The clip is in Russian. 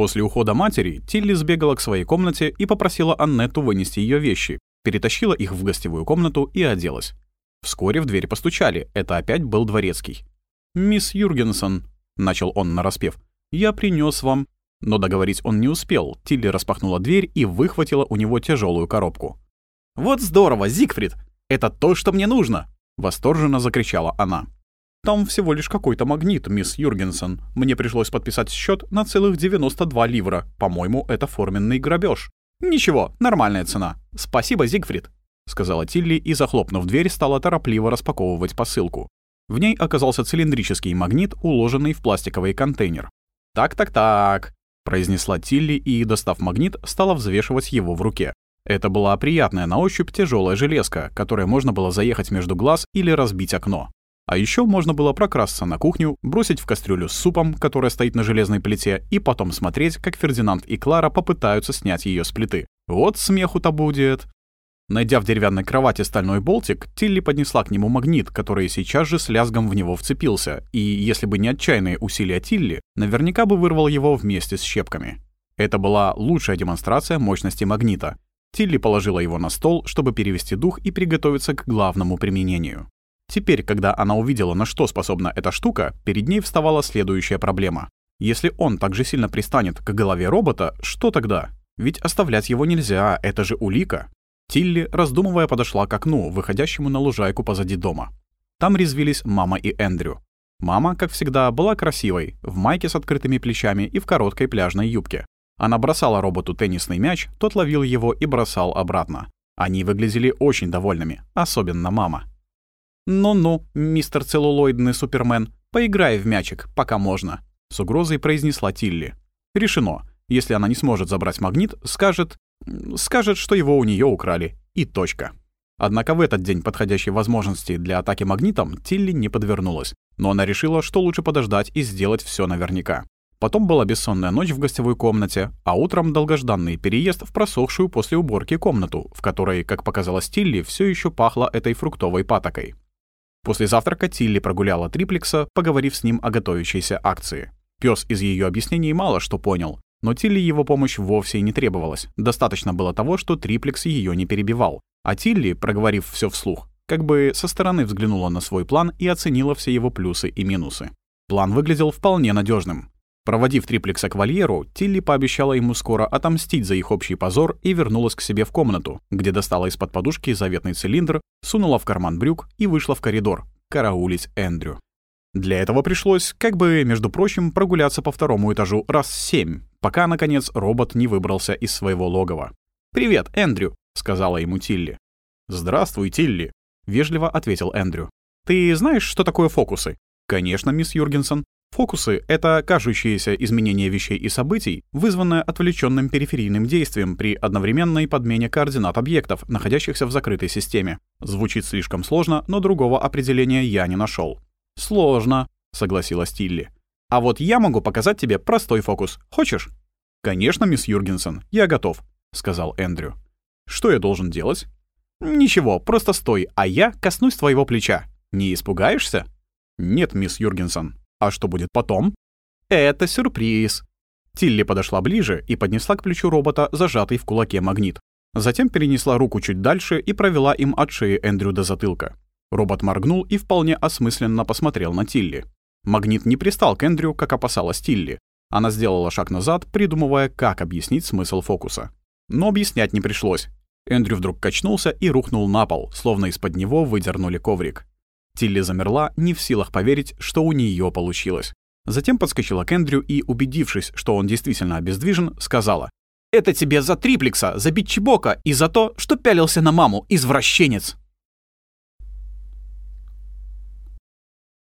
После ухода матери Тилли сбегала к своей комнате и попросила Аннетту вынести ее вещи, перетащила их в гостевую комнату и оделась. Вскоре в дверь постучали, это опять был дворецкий. «Мисс Юргенсон», — начал он нараспев, — «я принес вам...» Но договорить он не успел, Тилли распахнула дверь и выхватила у него тяжелую коробку. «Вот здорово, Зигфрид! Это то, что мне нужно!» — восторженно закричала она. «Там всего лишь какой-то магнит, мисс Юргенсон. Мне пришлось подписать счет на целых 92 ливра. По-моему, это форменный грабеж. «Ничего, нормальная цена. Спасибо, Зигфрид», — сказала Тилли и, захлопнув дверь, стала торопливо распаковывать посылку. В ней оказался цилиндрический магнит, уложенный в пластиковый контейнер. «Так-так-так», — произнесла Тилли и, достав магнит, стала взвешивать его в руке. Это была приятная на ощупь тяжелая железка, которой можно было заехать между глаз или разбить окно. А еще можно было прокрасться на кухню, бросить в кастрюлю с супом, которая стоит на железной плите, и потом смотреть, как Фердинанд и Клара попытаются снять ее с плиты. Вот смеху-то будет. Найдя в деревянной кровати стальной болтик, Тилли поднесла к нему магнит, который сейчас же с лязгом в него вцепился, и, если бы не отчаянные усилия Тилли, наверняка бы вырвал его вместе с щепками. Это была лучшая демонстрация мощности магнита. Тилли положила его на стол, чтобы перевести дух и приготовиться к главному применению. Теперь, когда она увидела, на что способна эта штука, перед ней вставала следующая проблема. Если он так же сильно пристанет к голове робота, что тогда? Ведь оставлять его нельзя, это же улика. Тилли, раздумывая, подошла к окну, выходящему на лужайку позади дома. Там резвились мама и Эндрю. Мама, как всегда, была красивой, в майке с открытыми плечами и в короткой пляжной юбке. Она бросала роботу теннисный мяч, тот ловил его и бросал обратно. Они выглядели очень довольными, особенно мама. «Ну-ну, мистер целлулоидный супермен, поиграй в мячик, пока можно», — с угрозой произнесла Тилли. «Решено. Если она не сможет забрать магнит, скажет... скажет, что его у нее украли. И точка». Однако в этот день подходящей возможности для атаки магнитом Тилли не подвернулась. Но она решила, что лучше подождать и сделать все наверняка. Потом была бессонная ночь в гостевой комнате, а утром долгожданный переезд в просохшую после уборки комнату, в которой, как показалось Тилли, все еще пахло этой фруктовой патокой. После завтрака Тилли прогуляла триплекса, поговорив с ним о готовящейся акции. Пёс из её объяснений мало что понял, но Тилли его помощь вовсе и не требовалась. Достаточно было того, что триплекс её не перебивал. А Тилли, проговорив всё вслух, как бы со стороны взглянула на свой план и оценила все его плюсы и минусы. План выглядел вполне надежным. Проводив триплекса к вольеру, Тилли пообещала ему скоро отомстить за их общий позор и вернулась к себе в комнату, где достала из-под подушки заветный цилиндр, сунула в карман брюк и вышла в коридор, караулить Эндрю. Для этого пришлось, как бы, между прочим, прогуляться по второму этажу раз семь, пока, наконец, робот не выбрался из своего логова. «Привет, Эндрю», — сказала ему Тилли. «Здравствуй, Тилли», — вежливо ответил Эндрю. «Ты знаешь, что такое фокусы?» «Конечно, мисс Юргенсон. Фокусы — это кажущиеся изменения вещей и событий, вызванное отвлеченным периферийным действием при одновременной подмене координат объектов, находящихся в закрытой системе. Звучит слишком сложно, но другого определения я не нашел. «Сложно», — согласилась Тилли. «А вот я могу показать тебе простой фокус. Хочешь?» «Конечно, мисс Юргенсен, я готов», — сказал Эндрю. «Что я должен делать?» «Ничего, просто стой, а я коснусь твоего плеча. Не испугаешься?» «Нет, мисс Юргенсен», а что будет потом? Это сюрприз. Тилли подошла ближе и поднесла к плечу робота зажатый в кулаке магнит. Затем перенесла руку чуть дальше и провела им от шеи Эндрю до затылка. Робот моргнул и вполне осмысленно посмотрел на Тилли. Магнит не пристал к Эндрю, как опасалась Тилли. Она сделала шаг назад, придумывая, как объяснить смысл фокуса. Но объяснять не пришлось. Эндрю вдруг качнулся и рухнул на пол, словно из-под него выдернули коврик. Тилли замерла, не в силах поверить, что у нее получилось. Затем подскочила к Эндрю и, убедившись, что он действительно обездвижен, сказала. «Это тебе за триплекса, за Битчебока и за то, что пялился на маму, извращенец!»